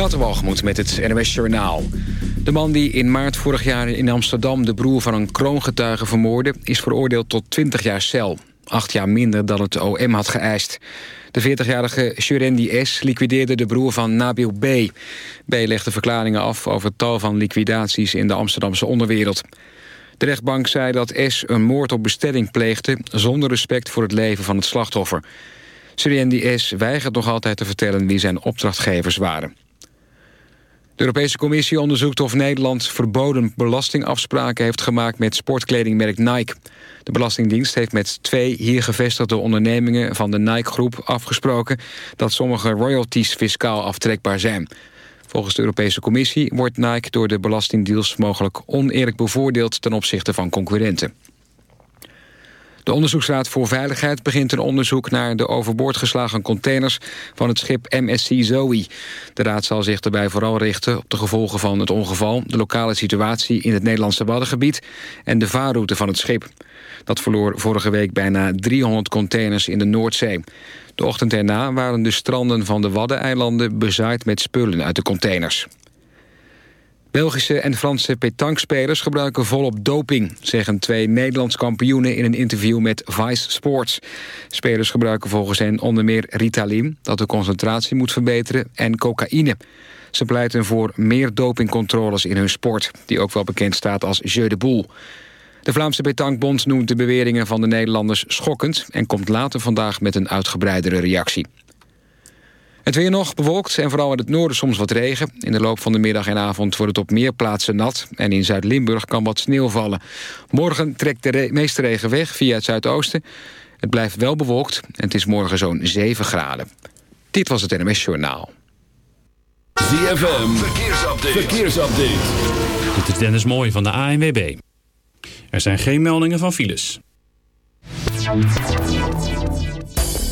Waterwalgemoed met het NWS Journaal. De man die in maart vorig jaar in Amsterdam de broer van een kroongetuige vermoordde... is veroordeeld tot 20 jaar cel. Acht jaar minder dan het OM had geëist. De 40-jarige Shurendi S. liquideerde de broer van Nabil B. B. legde verklaringen af over tal van liquidaties in de Amsterdamse onderwereld. De rechtbank zei dat S. een moord op bestelling pleegde... zonder respect voor het leven van het slachtoffer. Shurendi S. weigert nog altijd te vertellen wie zijn opdrachtgevers waren. De Europese Commissie onderzoekt of Nederland verboden belastingafspraken heeft gemaakt met sportkledingmerk Nike. De Belastingdienst heeft met twee hier gevestigde ondernemingen van de Nike-groep afgesproken dat sommige royalties fiscaal aftrekbaar zijn. Volgens de Europese Commissie wordt Nike door de belastingdeals mogelijk oneerlijk bevoordeeld ten opzichte van concurrenten. De Onderzoeksraad voor Veiligheid begint een onderzoek naar de overboord geslagen containers van het schip MSC Zoe. De raad zal zich daarbij vooral richten op de gevolgen van het ongeval, de lokale situatie in het Nederlandse Waddengebied en de vaarroute van het schip. Dat verloor vorige week bijna 300 containers in de Noordzee. De ochtend erna waren de stranden van de Waddeneilanden bezaaid met spullen uit de containers. Belgische en Franse petankspelers gebruiken volop doping... zeggen twee Nederlands kampioenen in een interview met Vice Sports. Spelers gebruiken volgens hen onder meer Ritalin... dat de concentratie moet verbeteren, en cocaïne. Ze pleiten voor meer dopingcontroles in hun sport... die ook wel bekend staat als Jeu de Boule. De Vlaamse Petankbond noemt de beweringen van de Nederlanders schokkend... en komt later vandaag met een uitgebreidere reactie. Het weer nog bewolkt en vooral in het noorden soms wat regen. In de loop van de middag en avond wordt het op meer plaatsen nat... en in Zuid-Limburg kan wat sneeuw vallen. Morgen trekt de meeste regen weg via het zuidoosten. Het blijft wel bewolkt en het is morgen zo'n 7 graden. Dit was het NMS Journaal. ZFM, verkeersupdate. verkeersupdate. Dit is Dennis Mooij van de ANWB. Er zijn geen meldingen van files.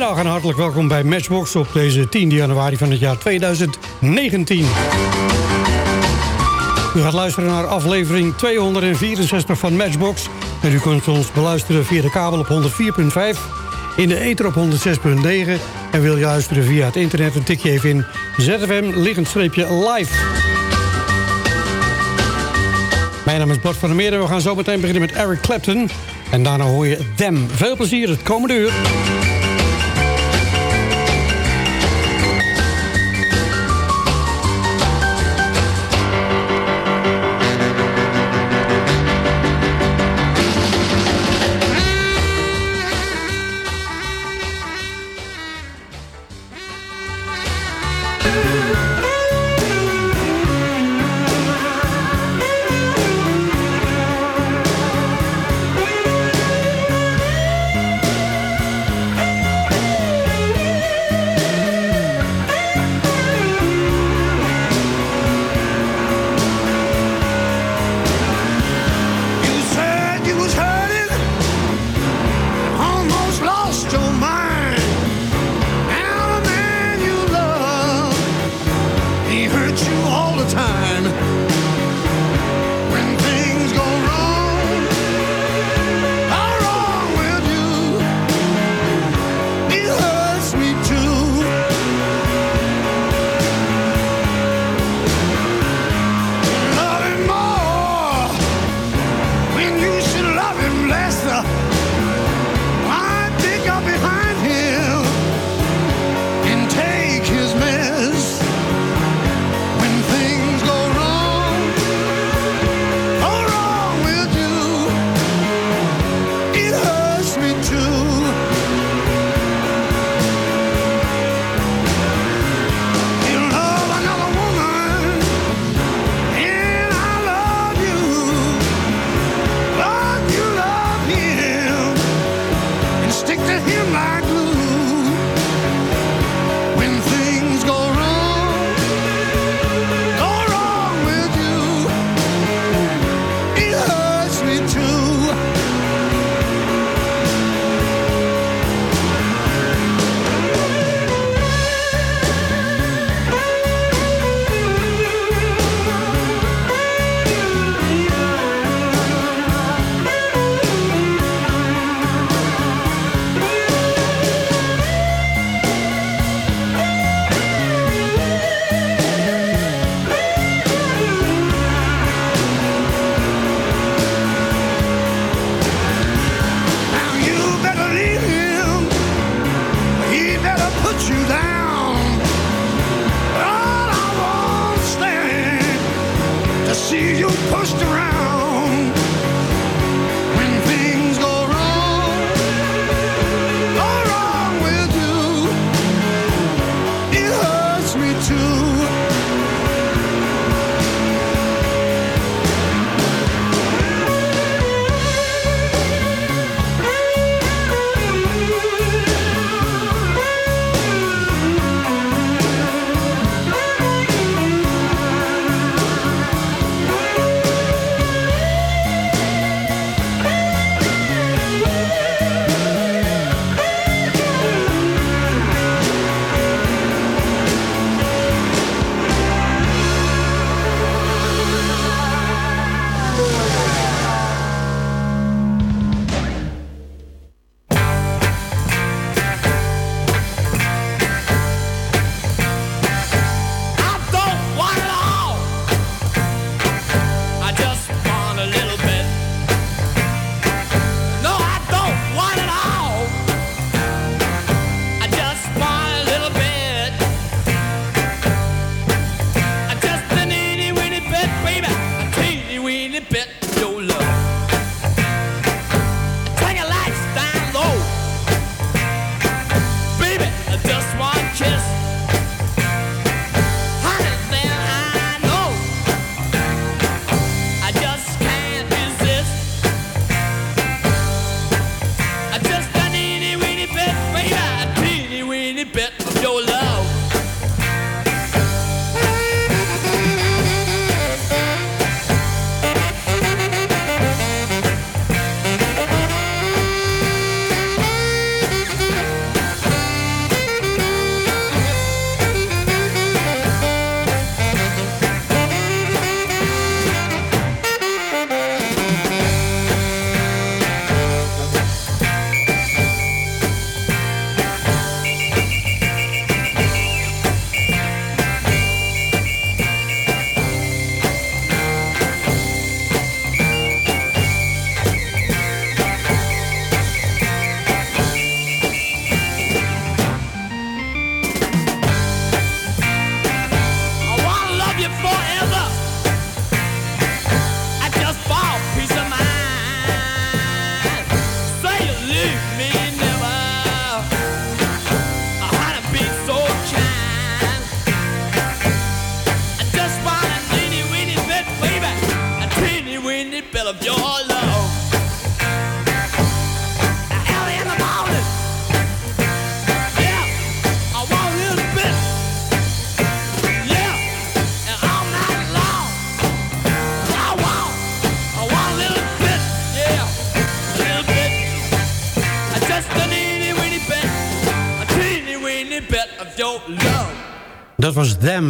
Goedemiddag en hartelijk welkom bij Matchbox op deze 10 januari van het jaar 2019. U gaat luisteren naar aflevering 264 van Matchbox. En u kunt ons beluisteren via de kabel op 104.5, in de ether op 106.9... en wil je luisteren via het internet, dan tik je even in ZFM liggend streepje live. Mijn naam is Bart van der Meer en we gaan zo meteen beginnen met Eric Clapton. En daarna hoor je Them. Veel plezier het komende uur.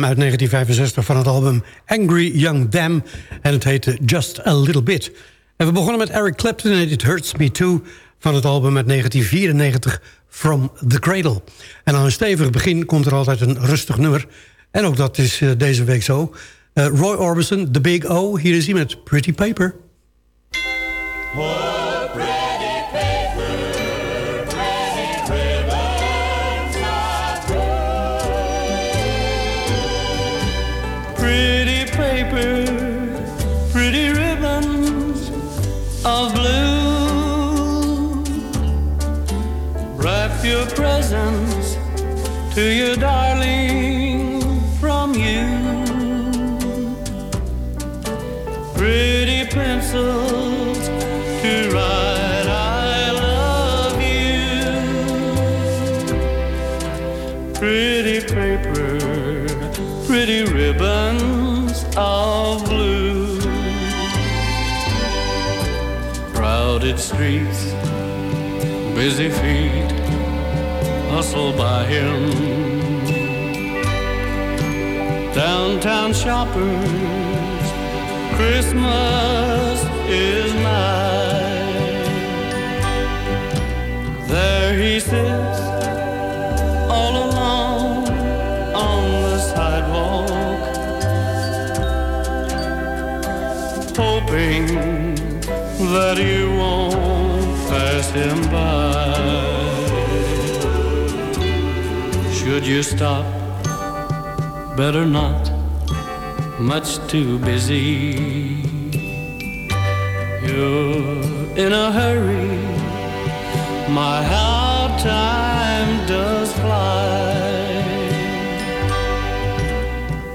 Uit 1965 van het album Angry Young Them. En het heette Just a Little Bit. En we begonnen met Eric Clapton en It Hurts Me Too... van het album uit 1994 From the Cradle. En aan een stevig begin komt er altijd een rustig nummer. En ook dat is uh, deze week zo. Uh, Roy Orbison, The Big O. Hier is hij met Pretty Paper. To your darling from you. Pretty pencils to write I love you. Pretty paper, pretty ribbons of blue. Crowded streets, busy feet hustle by him. Downtown shoppers, Christmas is nigh. There he sits, all alone on the sidewalk, hoping that you won't pass him by. Should you stop? Better not, much too busy. You're in a hurry, my how time does fly.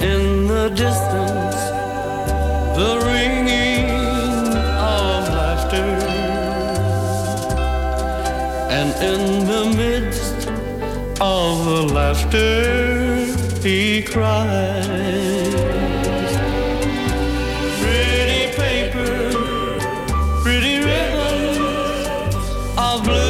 In the distance, the ringing of laughter, and in the midst of the laughter, he cries. Pretty ribbons of blue.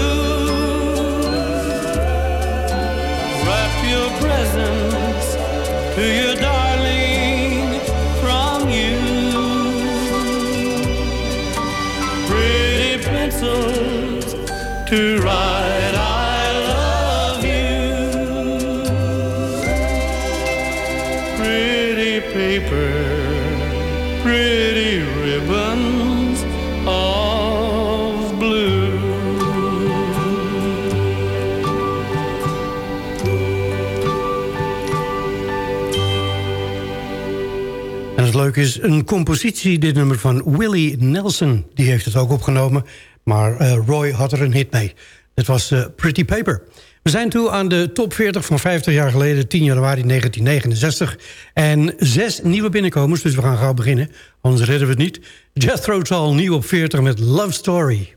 Leuke is, een compositie, dit nummer van Willie Nelson. Die heeft het ook opgenomen, maar eh, Roy had er een hit mee. Het was eh, Pretty Paper. We zijn toe aan de top 40 van 50 jaar geleden, 10 januari 1969. En zes nieuwe binnenkomers, dus we gaan gauw beginnen. Anders redden we het niet. Jethro Tull, nieuw op 40 met Love Story.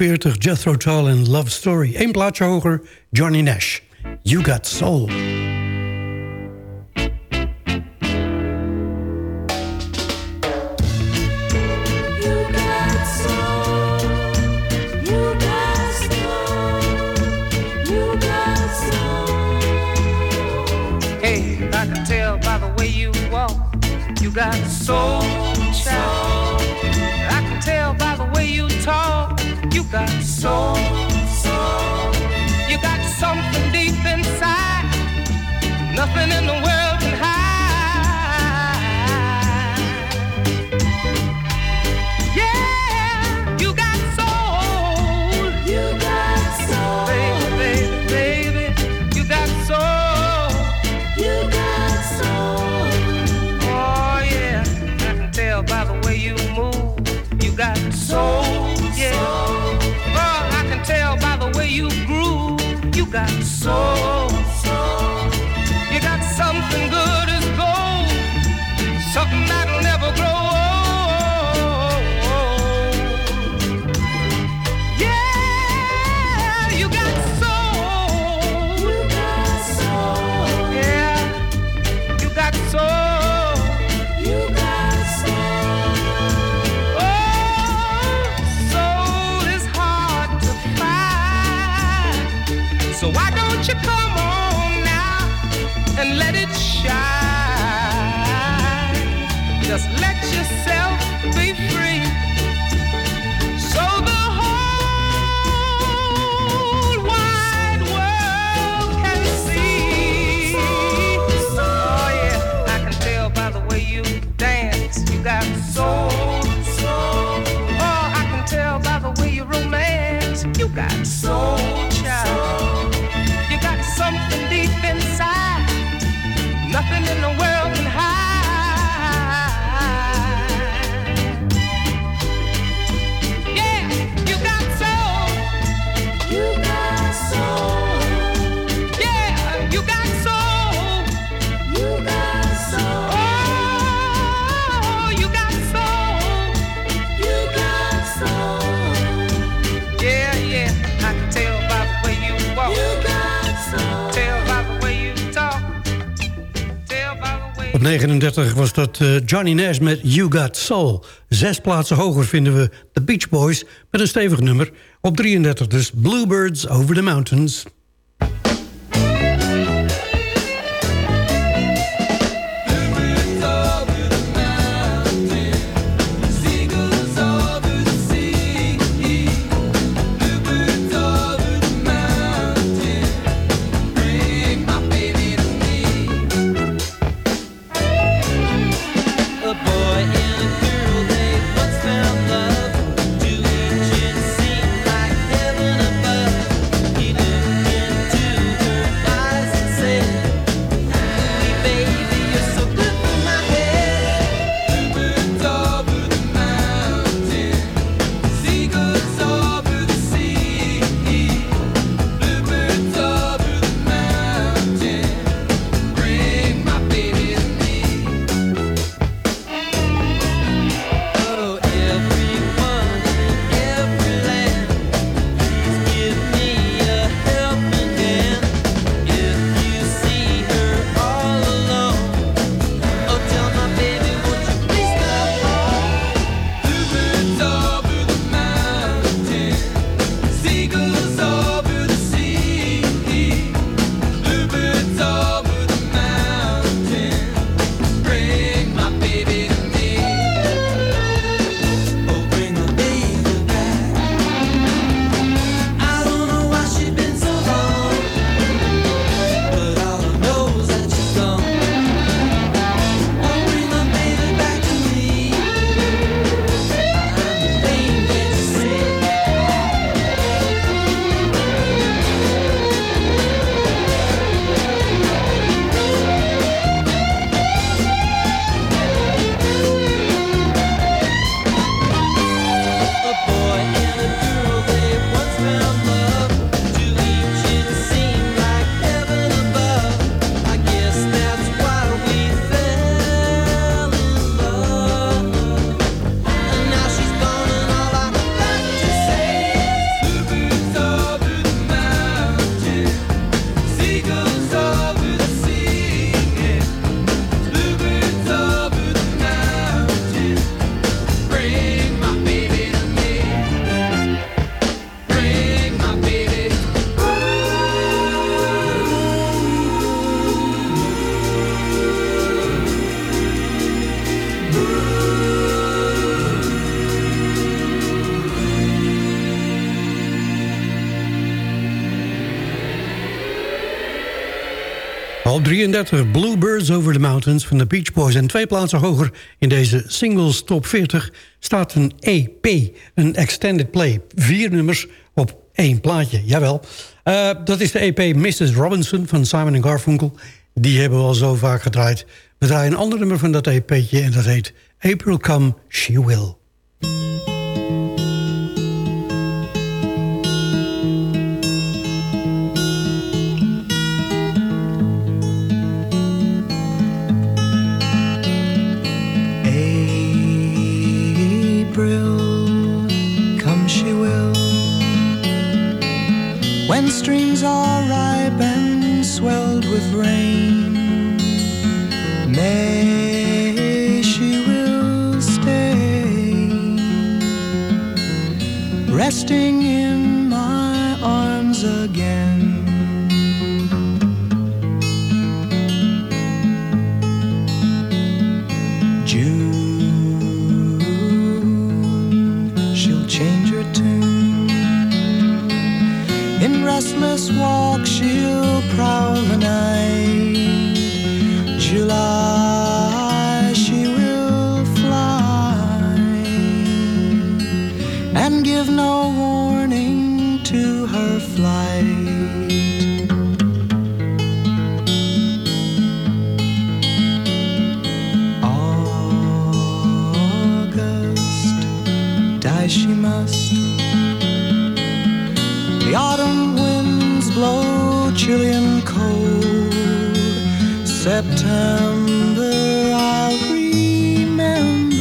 40, Jethro Tull en Love Story. Eén plaatje hoger, Johnny Nash. You Got Soul. Shine. Just let yourself be free. Op 39 was dat eh, Johnny Nash met You Got Soul. Zes plaatsen hoger vinden we The Beach Boys met een stevig nummer. Op 33 dus Bluebirds Over the Mountains. Op 33 Bluebirds Over the Mountains van de Beach Boys. En twee plaatsen hoger in deze singles top 40 staat een EP. Een extended play. Vier nummers op één plaatje, jawel. Eh, dat is de EP Mrs. Robinson van Simon Garfunkel. Die hebben we al zo vaak gedraaid. We draaien een ander nummer van dat EP'tje en dat heet April Come, She Will. Streams are ripe and swelled with rain, May she will stay, resting in my arms again. Restless walk, she'll prowl the night. July, she will fly and give no warning to her flight. August, die she must. The autumn blow chilly and cold. September, I'll remember.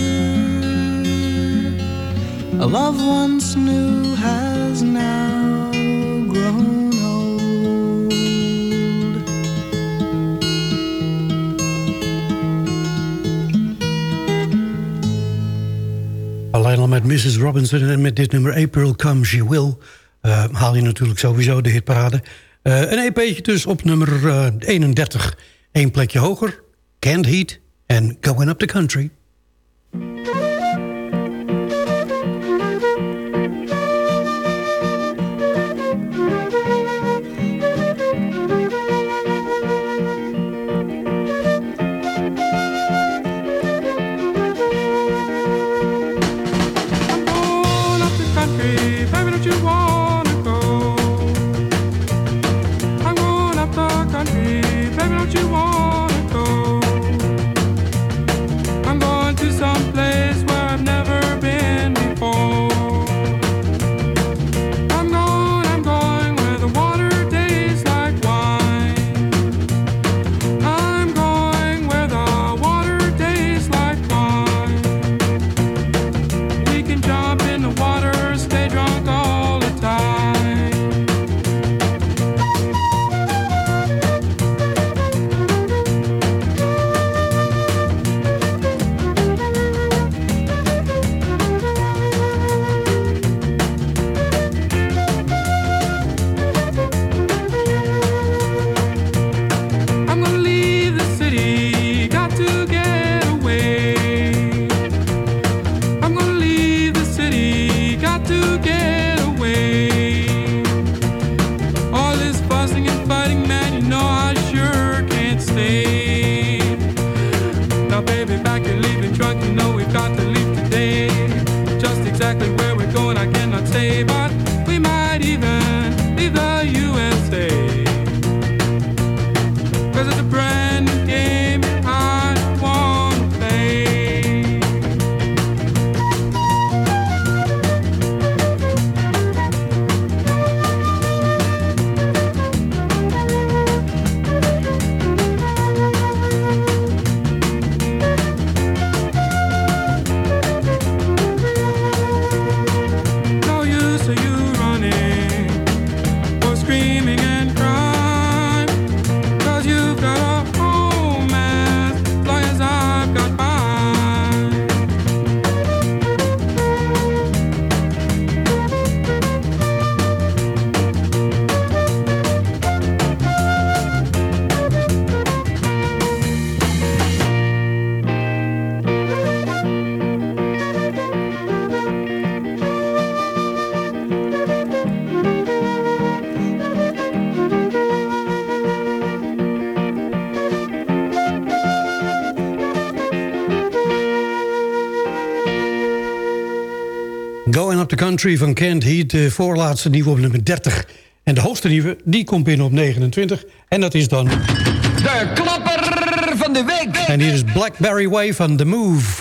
A love once new has now grown old. Alleen al met Mrs. Robinson en met dit nummer April Come She Will... eh, haal je natuurlijk sowieso de hitparade. Eh, een EP'tje dus op nummer eh, 31. Eén plekje hoger, Can't Heat en Going Up the Country. Country van Kent Heat, de voorlaatste nieuwe op nummer 30. En de hoogste nieuwe, die komt binnen op 29. En dat is dan... De klapper van de week. En hier is Blackberry Way van The Move.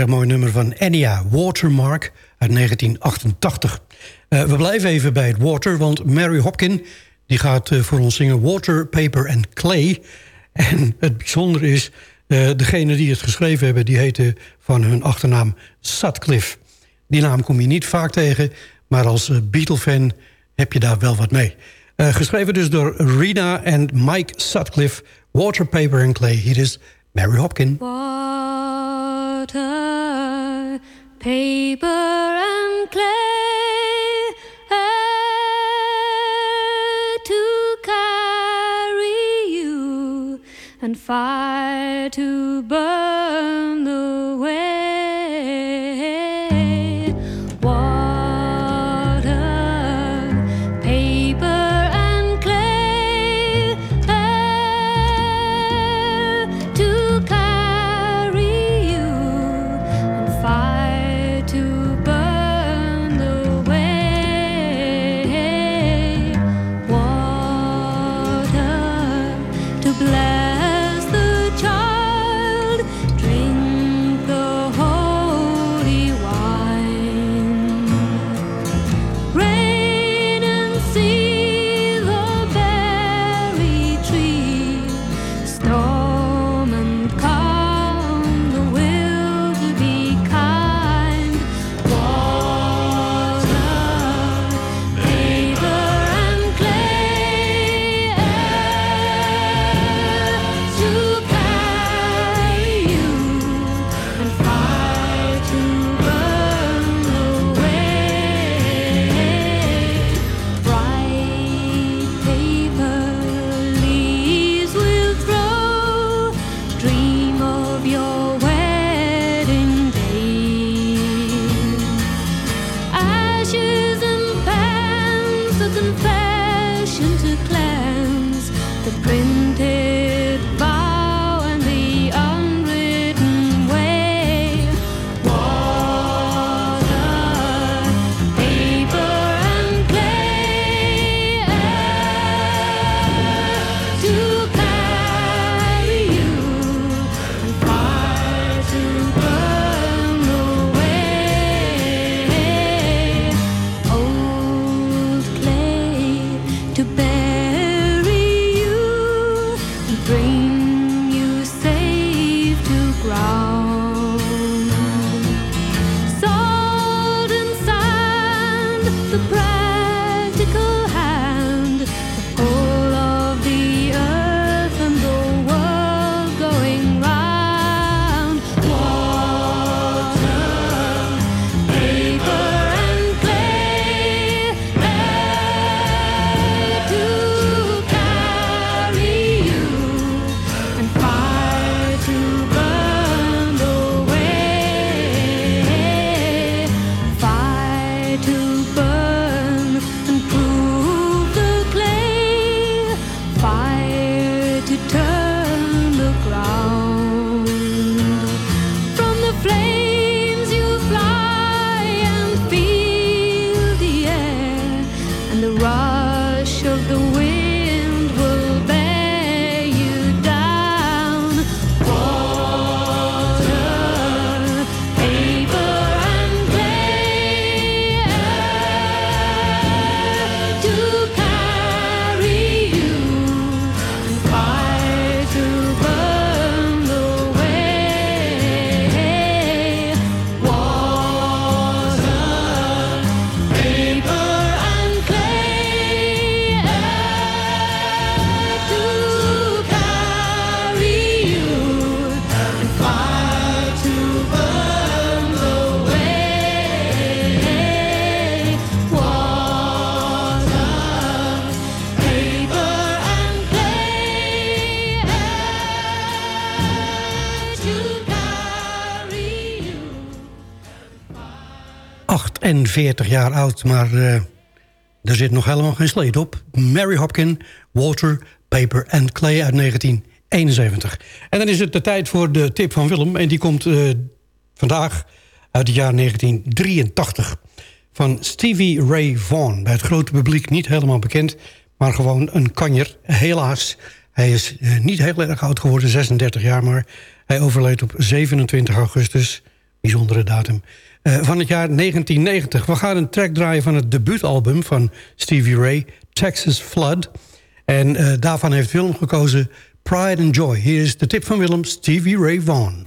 Erg mooi nummer van Enya, Watermark, uit 1988. Eh, we blijven even bij het water, want Mary Hopkin... die gaat eh, voor ons zingen Water, Paper and Clay. En het bijzondere is, eh degene die het geschreven hebben... die heette van hun achternaam Sutcliffe. Die naam kom je niet vaak tegen, maar als Beatle-fan heb je daar wel wat mee. Geschreven dus door Rina en Mike Sutcliffe... Water, Paper and Clay. Hier is Mary Hopkin. Water, paper, and clay air to carry you, and fire to burn the en 40 jaar oud, maar eh, er zit nog helemaal geen sleet op. Mary Hopkin, Water, Paper and Clay uit 1971. En dan is het de tijd voor de tip van Willem. En die komt eh, vandaag uit het jaar 1983. Van Stevie Ray Vaughan. Bij het grote publiek niet helemaal bekend, maar gewoon een kanjer. Helaas, hij is eh, niet heel erg oud geworden, 36 jaar, maar hij overleed op 27 augustus. Bijzondere datum. Eh, van het jaar 1990. We gaan een track draaien van het debuutalbum van Stevie Ray, Texas Flood. En eh, daarvan heeft Willem gekozen Pride and Joy. Hier is de tip van Willem, Stevie Ray Vaughan.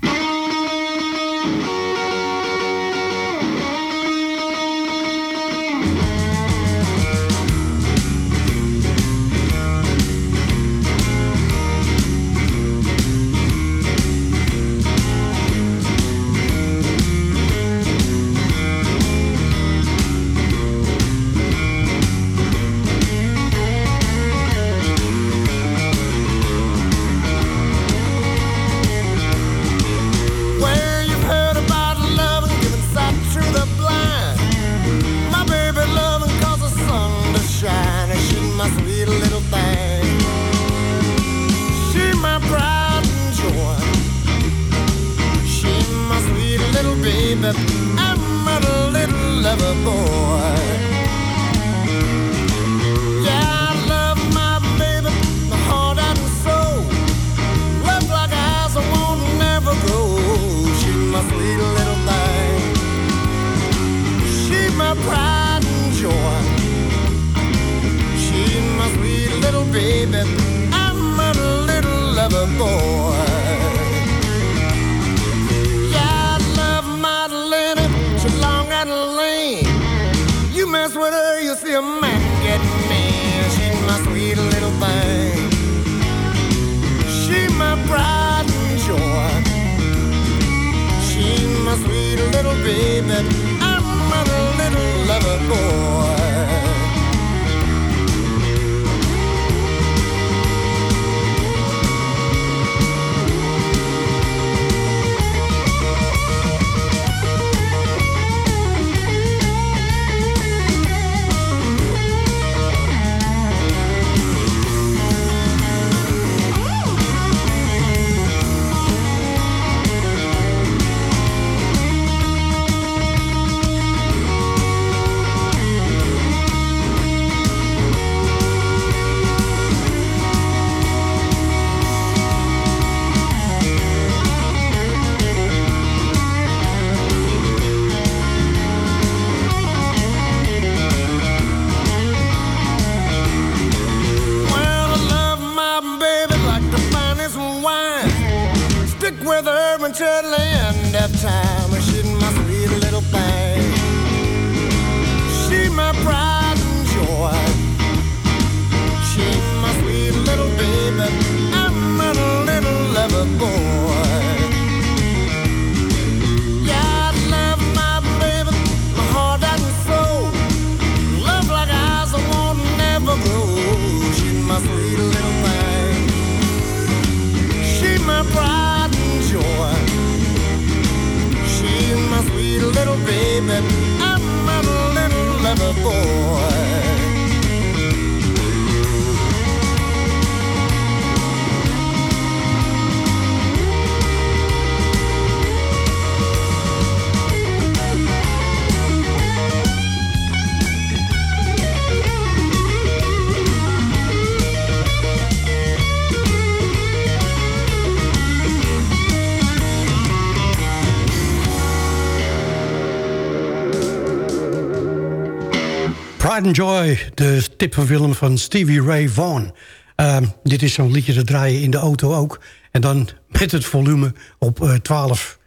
Pride Joy, de tip van film van Stevie Ray Vaughan. Ehm, dit is zo'n liedje te draaien in de auto ook. En dan met het volume op eh, uh, 12.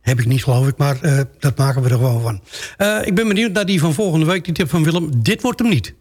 Heb ik niet, geloof ik, maar eh, dat maken we er gewoon van. Eh, ik ben benieuwd naar die van volgende week, die tip van Willem. Dit wordt hem niet.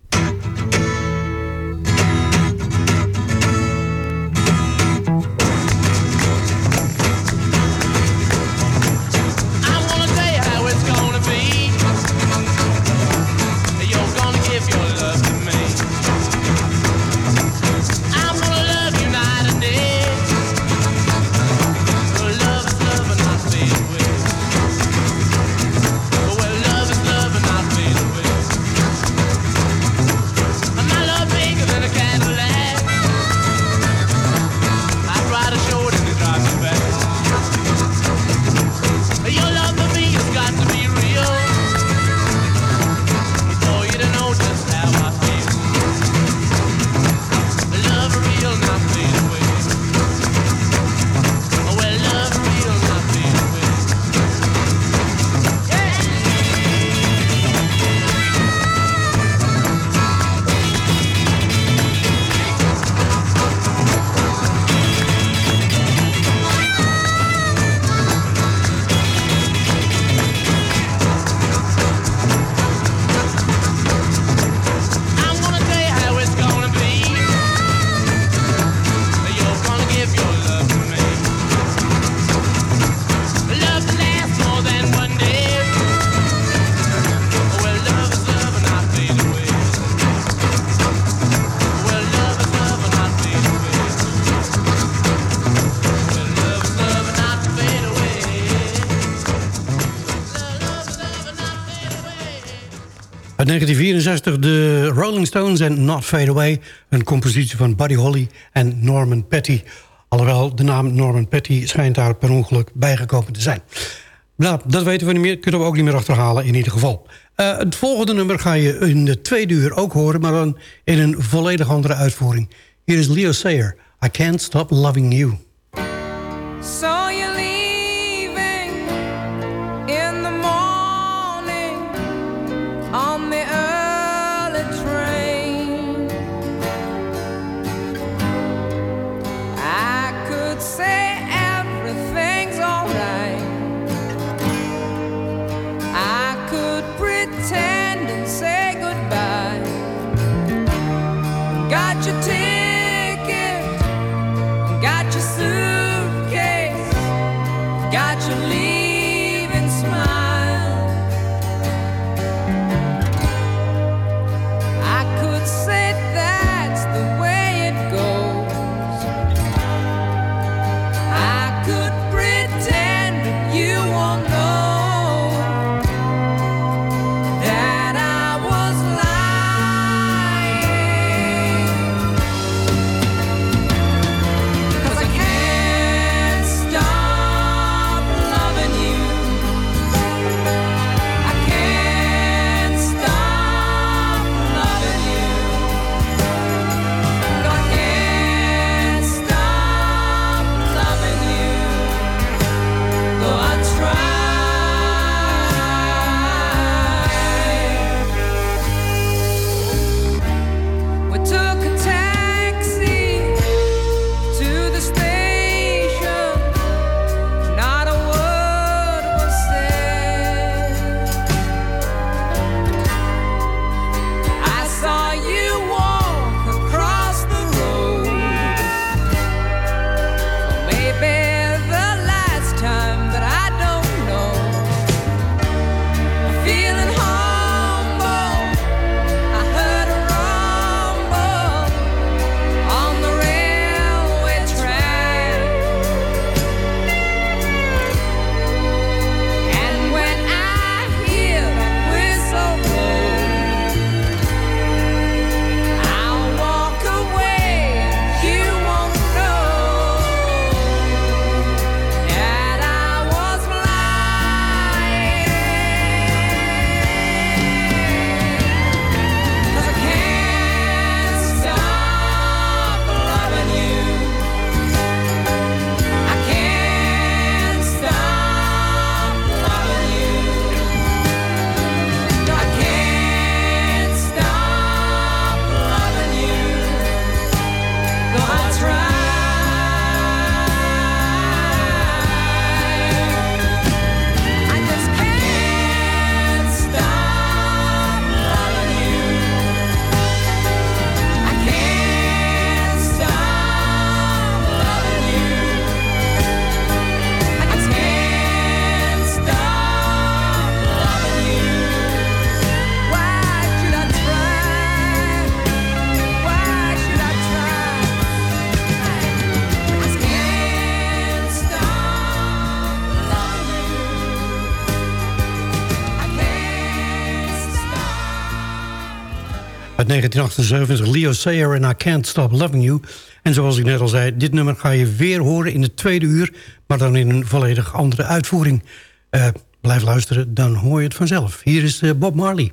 Uit 1964 de Rolling Stones en Not Fade Away. Een compositie van Buddy Holly en Norman Petty. Alhoewel de naam Norman Petty schijnt daar per ongeluk bijgekomen te zijn. Nou, dat weten we niet meer. Kunnen we ook niet meer achterhalen in ieder geval. Eh, het volgende nummer ga je in de tweede uur ook horen... maar dan in een volledig andere uitvoering. Hier is Leo Sayer. I Can't Stop Loving you Uit 1978, Leo Sayer en I Can't Stop Loving You. En zoals ik net al zei, dit nummer ga je weer horen in het tweede uur... maar dan in een volledig andere uitvoering. Eh, blijf luisteren, dan hoor je het vanzelf. Hier is eh, Bob Marley.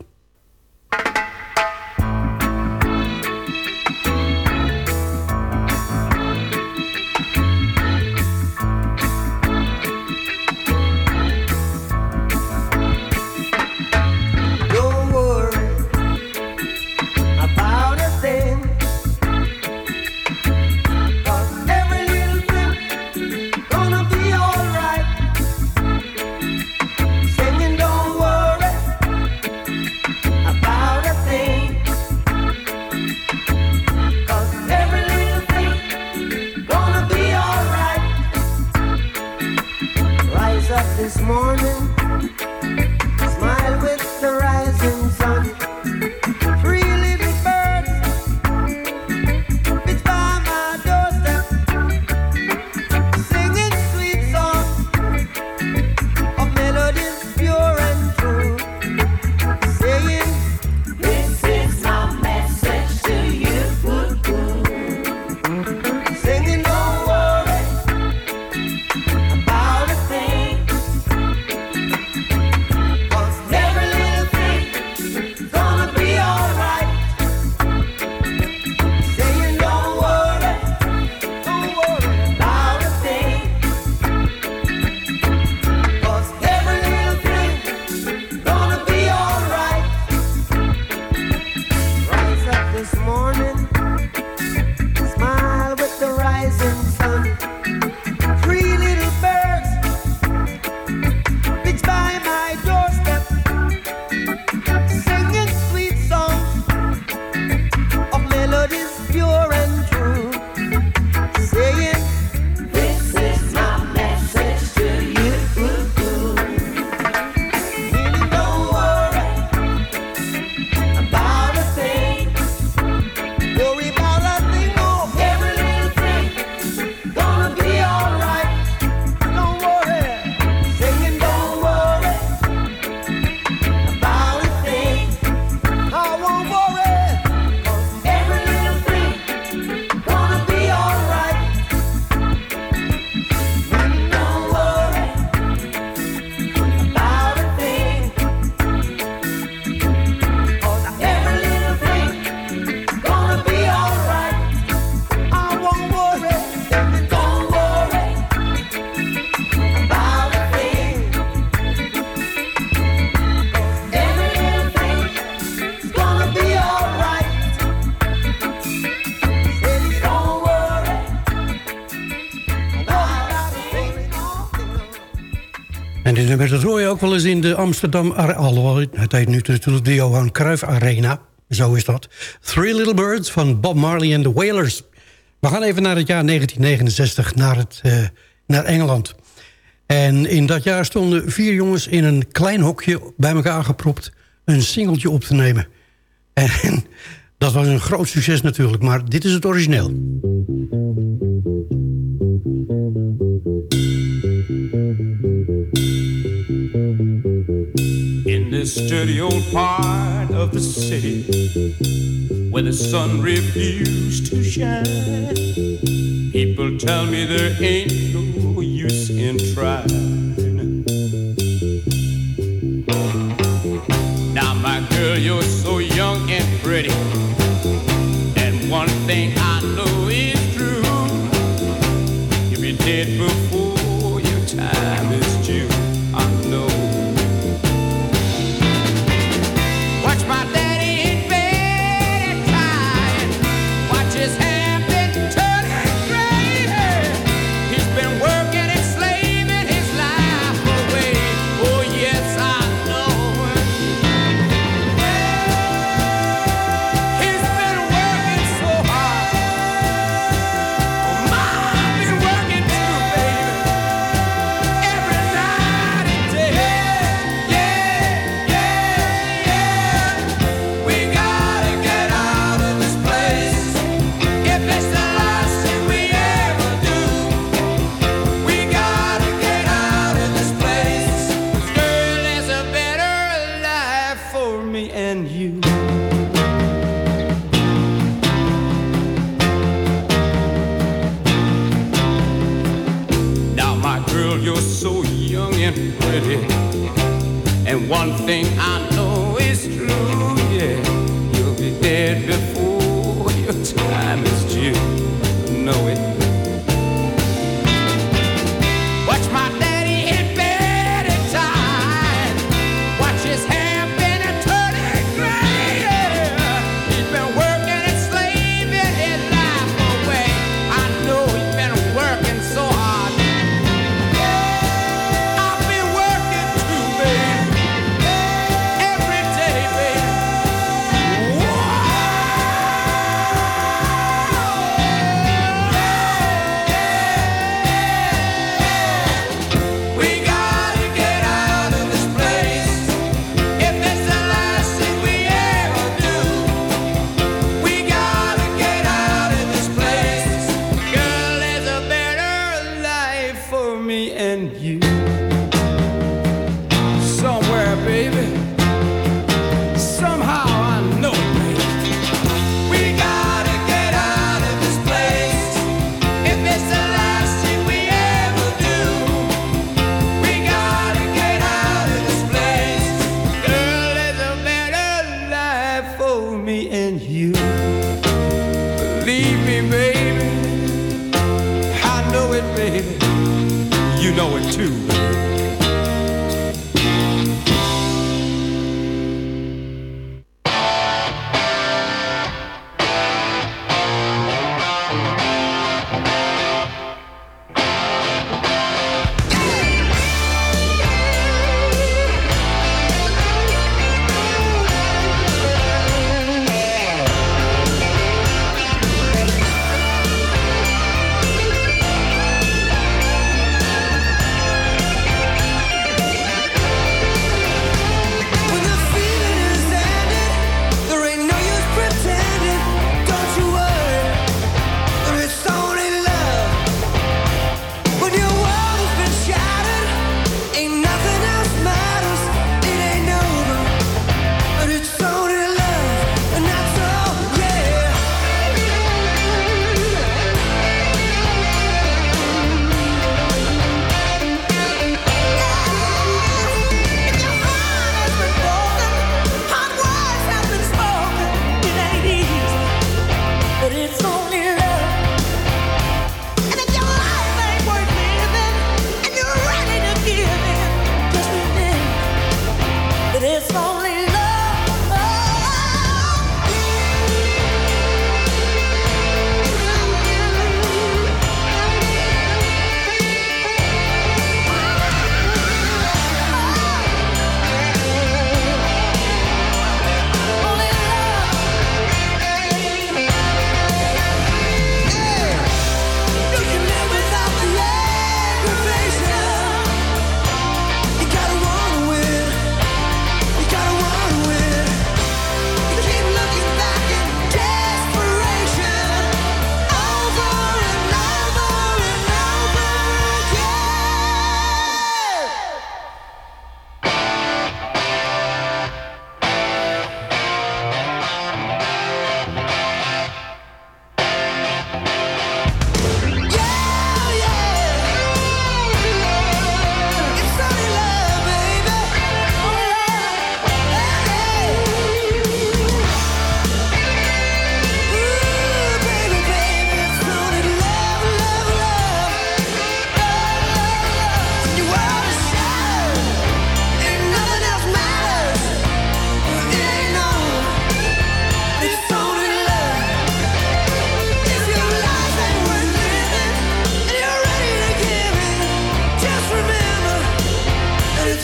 hoor je ook wel eens in de Amsterdam... Arena, het heet nu dus de Johan Cruijff Arena. Zo is dat. Three Little Birds van Bob Marley en de Wailers. We gaan even naar het jaar 1969, naar, het, eh, naar Engeland. En in dat jaar stonden vier jongens in een klein hokje bij elkaar gepropt... een singeltje op te nemen. En dat was een groot succes natuurlijk, maar dit is het origineel. this sturdy old part of the city where the sun refused to shine. People tell me there ain't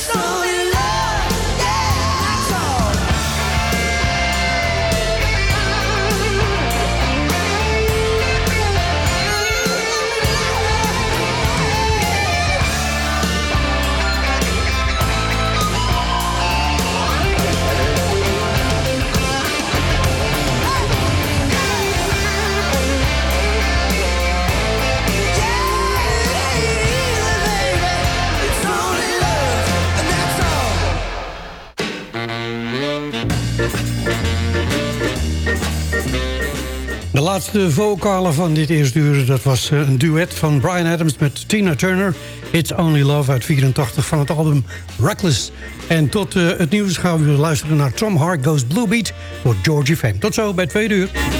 so laatste vocale van dit eerste uur... dat was eh, een duet van Brian Adams met Tina Turner. It's Only Love uit 84 van het album Reckless. En tot eh, het nieuws gaan we luisteren naar Tom Hart Goes Blue Beat... door Georgie Fame. Tot zo bij tweede uur.